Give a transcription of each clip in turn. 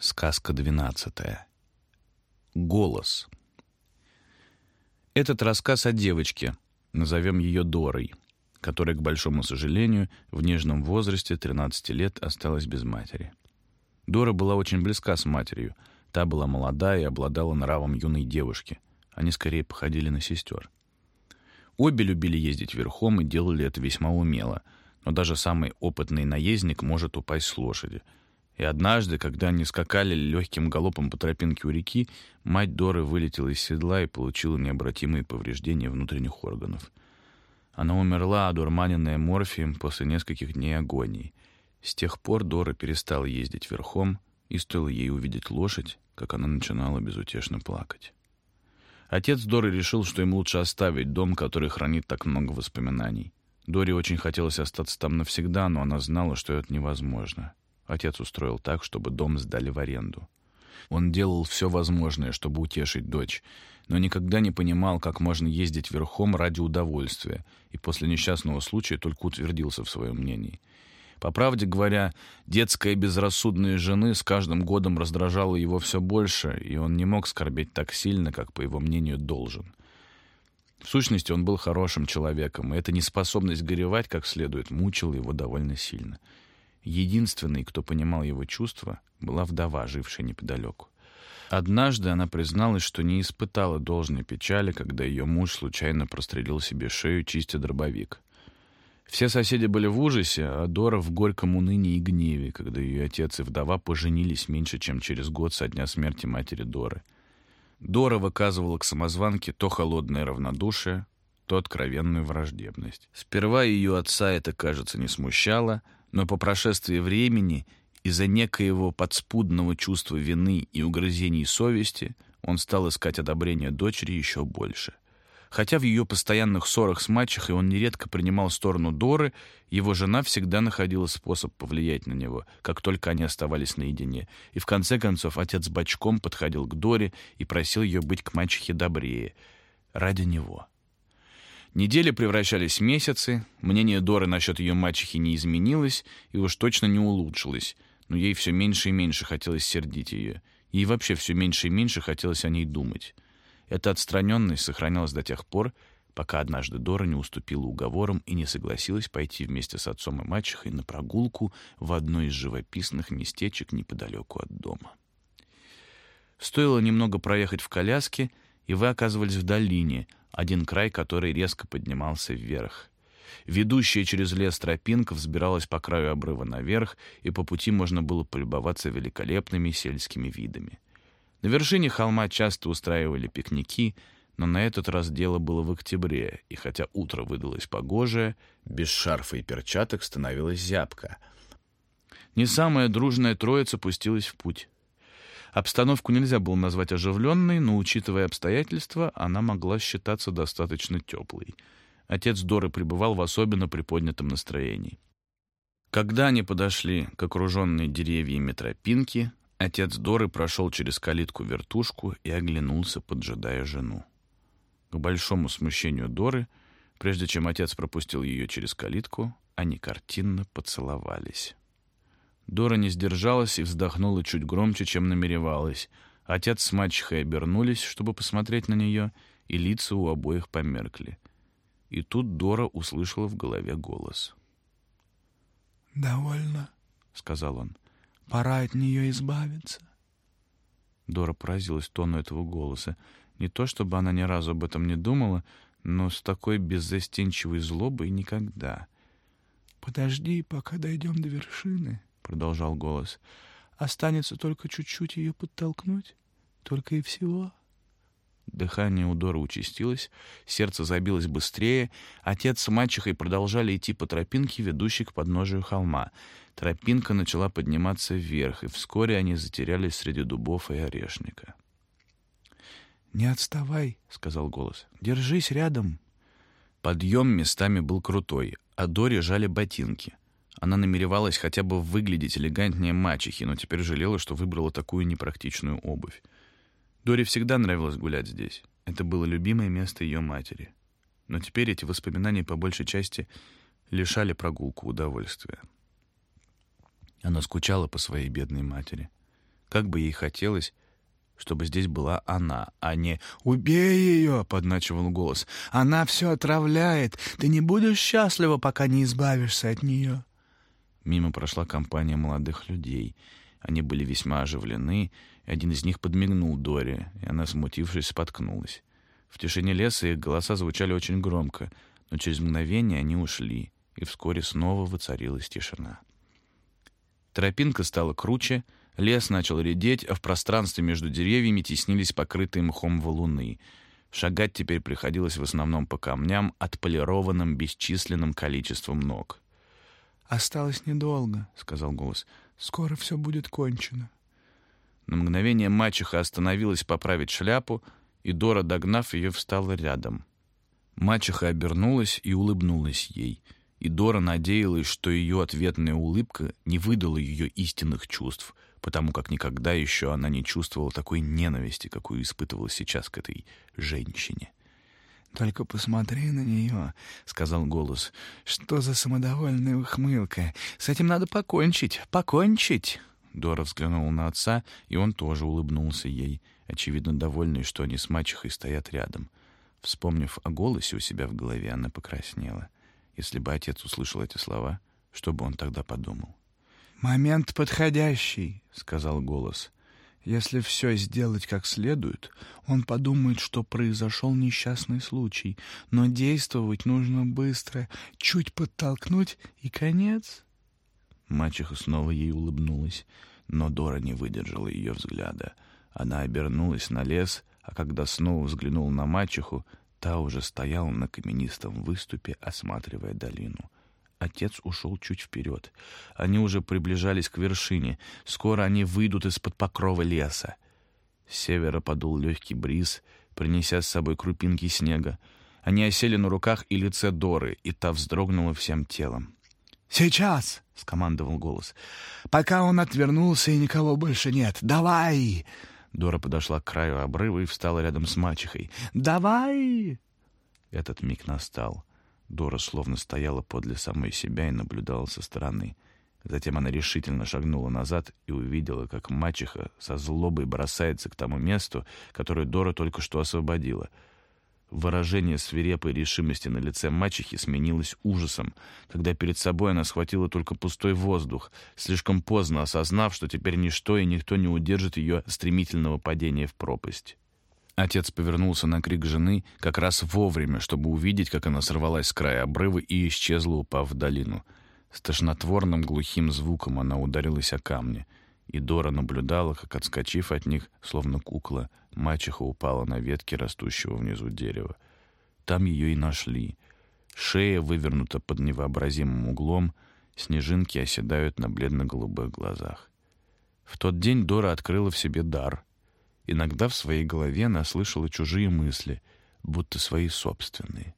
Сказка двенадцатая. Голос. Этот рассказ о девочке, назовем ее Дорой, которая, к большому сожалению, в нежном возрасте 13 лет осталась без матери. Дора была очень близка с матерью. Та была молода и обладала нравом юной девушки. Они скорее походили на сестер. Обе любили ездить верхом и делали это весьма умело, но даже самый опытный наездник может упасть с лошади — и однажды, когда они скакали легким галопом по тропинке у реки, мать Доры вылетела из седла и получила необратимые повреждения внутренних органов. Она умерла, одурманенная морфием после нескольких дней агонии. С тех пор Дора перестала ездить верхом, и стоило ей увидеть лошадь, как она начинала безутешно плакать. Отец Доры решил, что им лучше оставить дом, который хранит так много воспоминаний. Доре очень хотелось остаться там навсегда, но она знала, что это невозможно. Отец устроил так, чтобы дом сдали в аренду. Он делал все возможное, чтобы утешить дочь, но никогда не понимал, как можно ездить верхом ради удовольствия, и после несчастного случая только утвердился в своем мнении. По правде говоря, детская безрассудная жены с каждым годом раздражала его все больше, и он не мог скорбеть так сильно, как, по его мнению, должен. В сущности, он был хорошим человеком, и эта неспособность горевать как следует мучила его довольно сильно — Единственной, кто понимал его чувства, была вдова, жившая неподалеку. Однажды она призналась, что не испытала должной печали, когда ее муж случайно прострелил себе шею, чистя дробовик. Все соседи были в ужасе, а Дора в горьком унынии и гневе, когда ее отец и вдова поженились меньше, чем через год со дня смерти матери Доры. Дора выказывала к самозванке то холодное равнодушие, то откровенную враждебность. Сперва ее отца это, кажется, не смущало — но по прошествии времени из-за некоего подспудного чувства вины и угрызений совести он стал искать одобрение дочери еще больше. Хотя в ее постоянных ссорах с мачехой он нередко принимал сторону Доры, его жена всегда находила способ повлиять на него, как только они оставались наедине. И в конце концов отец бочком подходил к Доре и просил ее быть к мачехе добрее. Ради него. Недели превращались в месяцы, мнение Доры насчет ее мачехи не изменилось и уж точно не улучшилось, но ей все меньше и меньше хотелось сердить ее. Ей вообще все меньше и меньше хотелось о ней думать. Эта отстраненность сохранялась до тех пор, пока однажды Дора не уступила уговорам и не согласилась пойти вместе с отцом и мачехой на прогулку в одно из живописных местечек неподалеку от дома. Стоило немного проехать в коляске, и вы оказывались в долине — один край который резко поднимался вверх. Ведущая через лес тропинка взбиралась по краю обрыва наверх, и по пути можно было полюбоваться великолепными сельскими видами. На вершине холма часто устраивали пикники, но на этот раз дело было в октябре, и хотя утро выдалось погожее, без шарфа и перчаток становилась зябко. Не самая дружная троица пустилась в путь. Обстановку нельзя было назвать оживленной, но, учитывая обстоятельства, она могла считаться достаточно теплой. Отец Доры пребывал в особенно приподнятом настроении. Когда они подошли к окруженной деревьями тропинке, отец Доры прошел через калитку-вертушку и оглянулся, поджидая жену. К большому смущению Доры, прежде чем отец пропустил ее через калитку, они картинно поцеловались. Дора не сдержалась и вздохнула чуть громче, чем намеревалась. Отец с мачехой обернулись, чтобы посмотреть на нее, и лица у обоих померкли. И тут Дора услышала в голове голос. «Довольно», — сказал он. «Пора от нее избавиться». Дора поразилась тону этого голоса. Не то, чтобы она ни разу об этом не думала, но с такой беззастенчивой злобой никогда. «Подожди, пока дойдем до вершины», продолжал голос. Останется только чуть-чуть ее подтолкнуть, только и всего. Дыхание у Доры участилось, сердце забилось быстрее. Отец с мачехой продолжали идти по тропинке, ведущей к подножию холма. Тропинка начала подниматься вверх, и вскоре они затерялись среди дубов и орешника. «Не отставай», — сказал голос. «Держись рядом». Подъем местами был крутой, а Доре жали ботинки — она намеревалась хотя бы выглядеть элегантнее мачехи, но теперь жалела, что выбрала такую непрактичную обувь. Доре всегда нравилось гулять здесь. Это было любимое место ее матери. Но теперь эти воспоминания по большей части лишали прогулку удовольствия. Она скучала по своей бедной матери. Как бы ей хотелось, чтобы здесь была она, а не «Убей ее!» — подначивал голос. «Она все отравляет. Ты не будешь счастлива, пока не избавишься от нее». Мимо прошла компания молодых людей. Они были весьма оживлены, и один из них подмигнул Доре, и она, смутившись, споткнулась. В тишине леса их голоса звучали очень громко, но через мгновение они ушли, и вскоре снова воцарилась тишина. Тропинка стала круче, лес начал редеть, а в пространстве между деревьями теснились покрытые мхом валуны. Шагать теперь приходилось в основном по камням, отполированным бесчисленным количеством ног. «Осталось недолго», — сказал голос. «Скоро все будет кончено». На мгновение мачеха остановилась поправить шляпу, и Дора, догнав ее, встала рядом. Мачеха обернулась и улыбнулась ей, и Дора надеялась, что ее ответная улыбка не выдала ее истинных чувств, потому как никогда еще она не чувствовала такой ненависти, какую испытывала сейчас к этой женщине. «Только посмотри на нее», — сказал голос. «Что за самодовольная ухмылка? С этим надо покончить, покончить!» Дора взглянула на отца, и он тоже улыбнулся ей, очевидно довольный, что они с мачехой стоят рядом. Вспомнив о голосе у себя в голове, она покраснела. Если бы отец услышал эти слова, что бы он тогда подумал? «Момент подходящий», — сказал голос. Если все сделать как следует, он подумает, что произошел несчастный случай, но действовать нужно быстро, чуть подтолкнуть и конец. Мачеха снова ей улыбнулась, но Дора не выдержала ее взгляда. Она обернулась на лес, а когда снова взглянула на мачеху, та уже стояла на каменистом выступе, осматривая долину. Отец ушел чуть вперед. Они уже приближались к вершине. Скоро они выйдут из-под покрова леса. С севера подул легкий бриз, принеся с собой крупинки снега. Они осели на руках и лице Доры, и та вздрогнула всем телом. «Сейчас!» — скомандовал голос. «Пока он отвернулся и никого больше нет. Давай!» Дора подошла к краю обрыва и встала рядом с мачехой. «Давай!» Этот миг настал. Дора словно стояла подле самой себя и наблюдала со стороны. Затем она решительно шагнула назад и увидела, как мачеха со злобой бросается к тому месту, которое Дора только что освободила. Выражение свирепой решимости на лице мачехи сменилось ужасом, когда перед собой она схватила только пустой воздух, слишком поздно осознав, что теперь ничто и никто не удержит ее стремительного падения в пропасть. Отец повернулся на крик жены как раз вовремя, чтобы увидеть, как она сорвалась с края обрыва и исчезла, упав в долину. С тошнотворным глухим звуком она ударилась о камни, и Дора наблюдала, как, отскочив от них, словно кукла, мачеха упала на ветки растущего внизу дерева. Там ее и нашли. Шея вывернута под невообразимым углом, снежинки оседают на бледно-голубых глазах. В тот день Дора открыла в себе дар — Иногда в своей голове она слышала чужие мысли, будто свои собственные.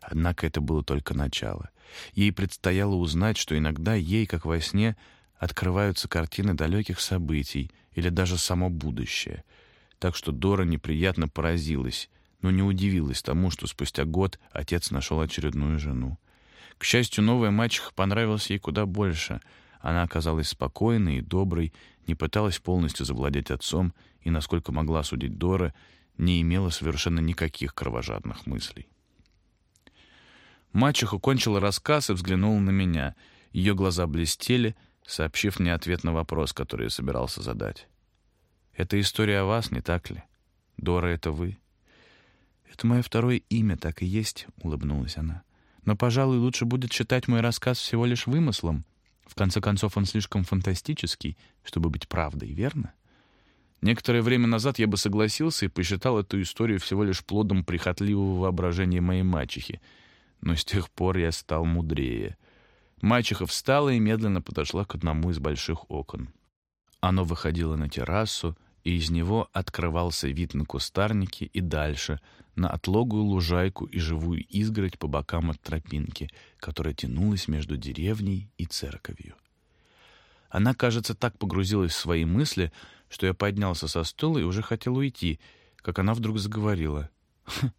Однако это было только начало. Ей предстояло узнать, что иногда ей, как во сне, открываются картины далеких событий или даже само будущее. Так что Дора неприятно поразилась, но не удивилась тому, что спустя год отец нашел очередную жену. К счастью, новая мачеха понравилась ей куда больше. Она оказалась спокойной и доброй, не пыталась полностью завладеть отцом и, насколько могла судить Дора, не имела совершенно никаких кровожадных мыслей. Мачеха кончила рассказ и взглянула на меня. Ее глаза блестели, сообщив мне ответ на вопрос, который я собирался задать. «Это история о вас, не так ли? Дора — это вы?» «Это мое второе имя, так и есть», — улыбнулась она. «Но, пожалуй, лучше будет считать мой рассказ всего лишь вымыслом. В конце концов, он слишком фантастический, чтобы быть правдой, верно?» Некоторое время назад я бы согласился и посчитал эту историю всего лишь плодом прихотливого воображения моей мачехи. Но с тех пор я стал мудрее. Мачеха встала и медленно подошла к одному из больших окон. Оно выходило на террасу, и из него открывался вид на кустарники и дальше, на отлогую лужайку и живую изгородь по бокам от тропинки, которая тянулась между деревней и церковью. Она, кажется, так погрузилась в свои мысли, что я поднялся со стула и уже хотел уйти, как она вдруг заговорила. «Хм,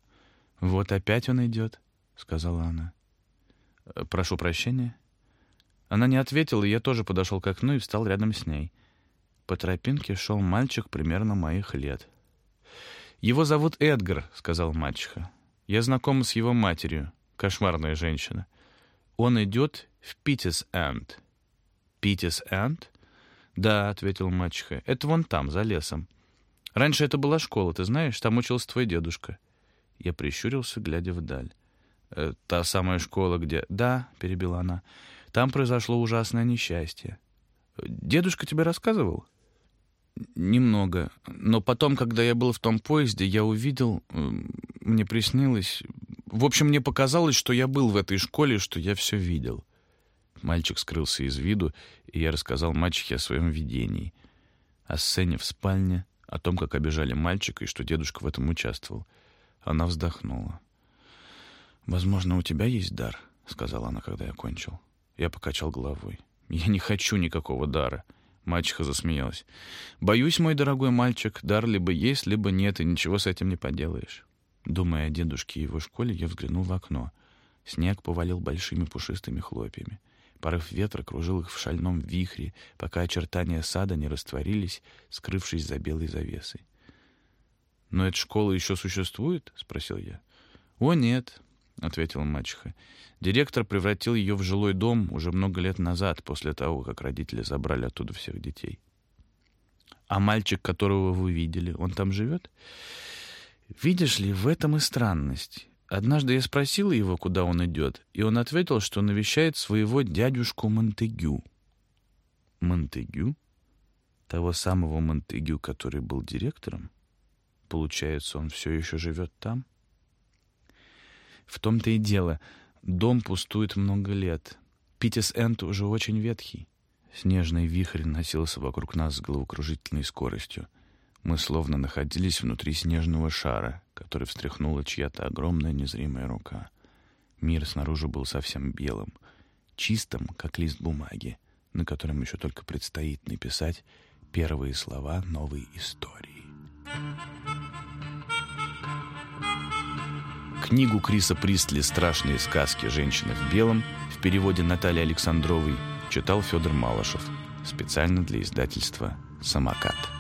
«Вот опять он идет», — сказала она. «Э, «Прошу прощения». Она не ответила, и я тоже подошел к окну и встал рядом с ней. По тропинке шел мальчик примерно моих лет. «Его зовут Эдгар», — сказал мачеха. «Я знакома с его матерью, кошмарная женщина. Он идет в Питтис-Энд». «Питтис-Энд?» «Да», — ответил мачеха, — «это вон там, за лесом. Раньше это была школа, ты знаешь, там учился твой дедушка». Я прищурился, глядя вдаль. «Э, «Та самая школа, где...» «Да», — перебила она, — «там произошло ужасное несчастье». «Дедушка тебе рассказывал?» Немного. Но потом, когда я был в том поезде, я увидел, мне приснилось... В общем, мне показалось, что я был в этой школе, что я все видел. Мальчик скрылся из виду, и я рассказал мачехе о своем видении. О сцене в спальне, о том, как обижали мальчика, и что дедушка в этом участвовал. Она вздохнула. «Возможно, у тебя есть дар», — сказала она, когда я кончил. Я покачал головой. «Я не хочу никакого дара». Мачеха засмеялась. «Боюсь, мой дорогой мальчик, дар либо есть, либо нет, и ничего с этим не поделаешь». Думая о дедушке и его школе, я взглянул в окно. Снег повалил большими пушистыми хлопьями. Порыв ветра кружил их в шальном вихре, пока очертания сада не растворились, скрывшись за белой завесой. «Но эта школа еще существует?» — спросил я. «О, нет», — ответила мачеха. «Директор превратил ее в жилой дом уже много лет назад, после того, как родители забрали оттуда всех детей». «А мальчик, которого вы видели, он там живет?» «Видишь ли, в этом и странность. Однажды я спросила его, куда он идет, и он ответил, что навещает своего дядюшку Монтегю». «Монтегю? Того самого Монтегю, который был директором? Получается, он все еще живет там?» В том-то и дело. Дом пустует много лет. Питис-Энд уже очень ветхий. Снежный вихрь носился вокруг нас с головокружительной скоростью. Мы словно находились внутри снежного шара, который встряхнула чья-то огромная незримая рука. Мир снаружи был совсем белым, чистым, как лист бумаги, на котором еще только предстоит написать первые слова новой истории. Книгу Криса Пристли «Страшные сказки. Женщины в белом» в переводе Натальи Александровой читал Федор Малышев специально для издательства «Самокат».